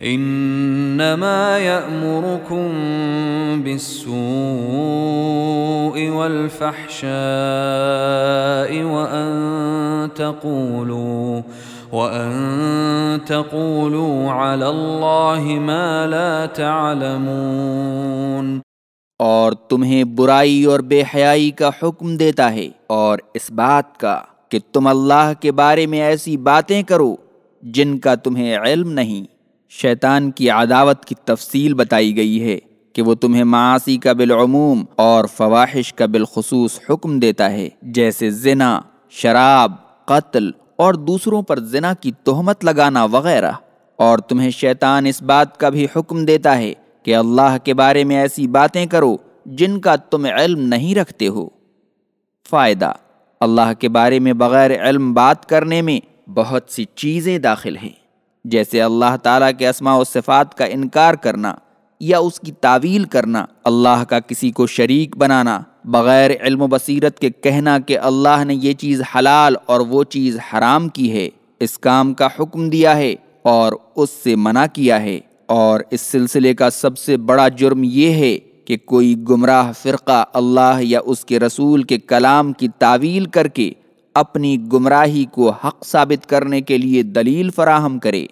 انما يأمركم بالسوء والفحشاء وان تقولوا وان تقولوا على الله ما لا تعلمون اور تمہیں برائی اور بے حیائی کا حکم دیتا ہے اور اس بات کا کہ تم اللہ کے بارے میں ایسی باتیں کرو جن کا تمہیں علم نہیں۔ شیطان کی عداوت کی تفصیل بتائی گئی ہے کہ وہ تمہیں معاشی کا بالعموم اور فواہش کا بالخصوص حکم دیتا ہے، جیسے زنا، شراب، قتل اور دوسروں پر زنا کی تہمت لگانا وغیرہ۔ اور تمہیں شیطان اس بات کا بھی حکم دیتا ہے کہ اللہ کے بارے میں ایسی باتیں کرو جن کا تم علم نہیں رکھتے ہو۔ فائدہ، اللہ کے بارے میں بغیر علم بات کرنے میں بہت سی چیزیں داخل ہیں۔ جیسے اللہ تعالیٰ کے اسماء و صفات کا انکار کرنا یا اس کی تعویل کرنا، اللہ کا کسی کو شریک بنانا، بغیر علم و بصیرت کے کہنا کہ اللہ نے یہ چیز حلال اور وہ چیز حرام کی ہے، اس کام کا حکم دیا ہے اور اس سے منع کیا ہے۔ اور اس سلسلے کا سب سے بڑا جرم یہ ہے کہ کوئی گمراہ فرقہ اللہ یا اس کے رسول کے کلام کی تعویل کر کے اپنی گمراہی کو حق ثابت کرنے کے لیے دلیل فراہم کرے۔